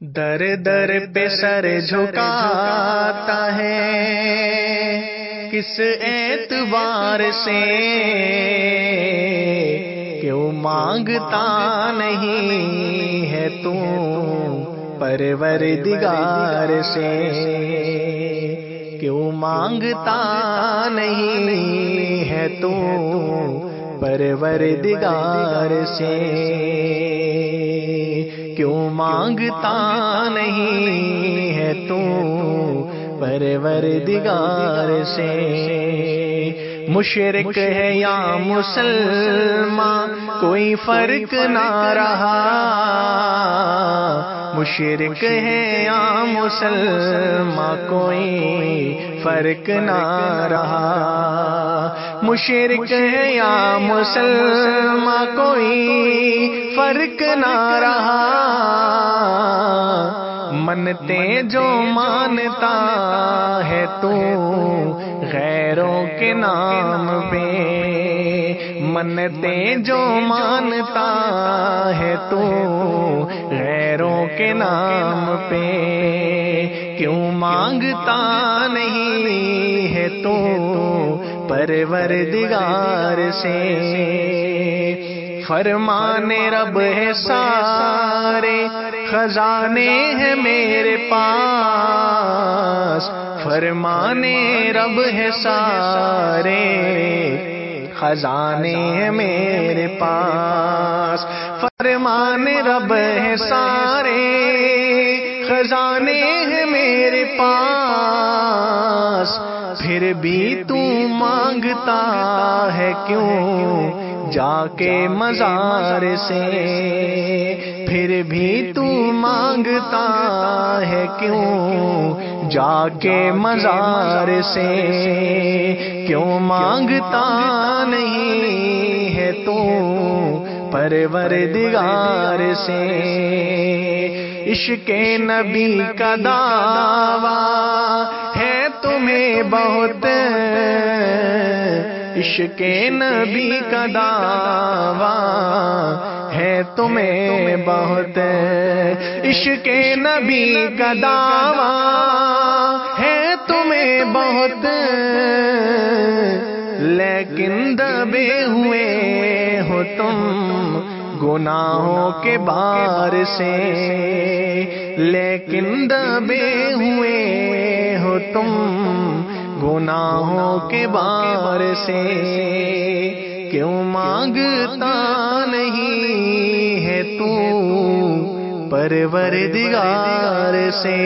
در در پہ سر جھکاتا ہے۔ کس اعتبار سے کیوں مانگتا نہیں ہے تو پرور دگار سے کیوں مانگتا نہیں ہے تو پرور دگار سے کیوں مانگتا نہیں ہے تو؟ پروردگار سے مشرق ہے یا مسلمان، کوئی فرق نہ رہا۔ مشرق ہے یا مسلمان، کوئی فرق نہ رہا۔ مشرق ہے یا مسلمان کوئی فرق نہ رہا۔ منتے جو مانتا ہے تو غیروں کے نام پہ۔ منتے جو مانتا ہے تو غیروں کے نام پہ۔ کیوں مانگتا نہیں ہے تو پروردگار سے۔ فرمانے رب ہے سارے، خزانے ہیں میرے پاس۔ فرمانے رب ہے سارے، خزانے ہیں میرے پاس۔ فرمانے رب ہے سارے، خزانے ہیں میرے پاس۔ پھر بھی تو مانگتا ہے کیوں؟ جا کے مزار سے۔ پھر بھی تو مانگتا ہے کیوں؟ جا کے مزار سے۔ کیوں مانگتا نہیں ہے تو؟ پروردگار سے۔ عشق نبی کا دعویٰ۔ ہے تمہیں بہت عشق نبی کا دعویٰ ہے تمہیں بہت عشق نبی کا دعویٰ ہے تمہیں بہت لیکن دبے ہوئے ہو تم گناہوں کے بار سے لیکن دبے ہوئے ہو تم گناہوں کے بار سے کیوں مانگتا نہیں ہے تو پروردگار سے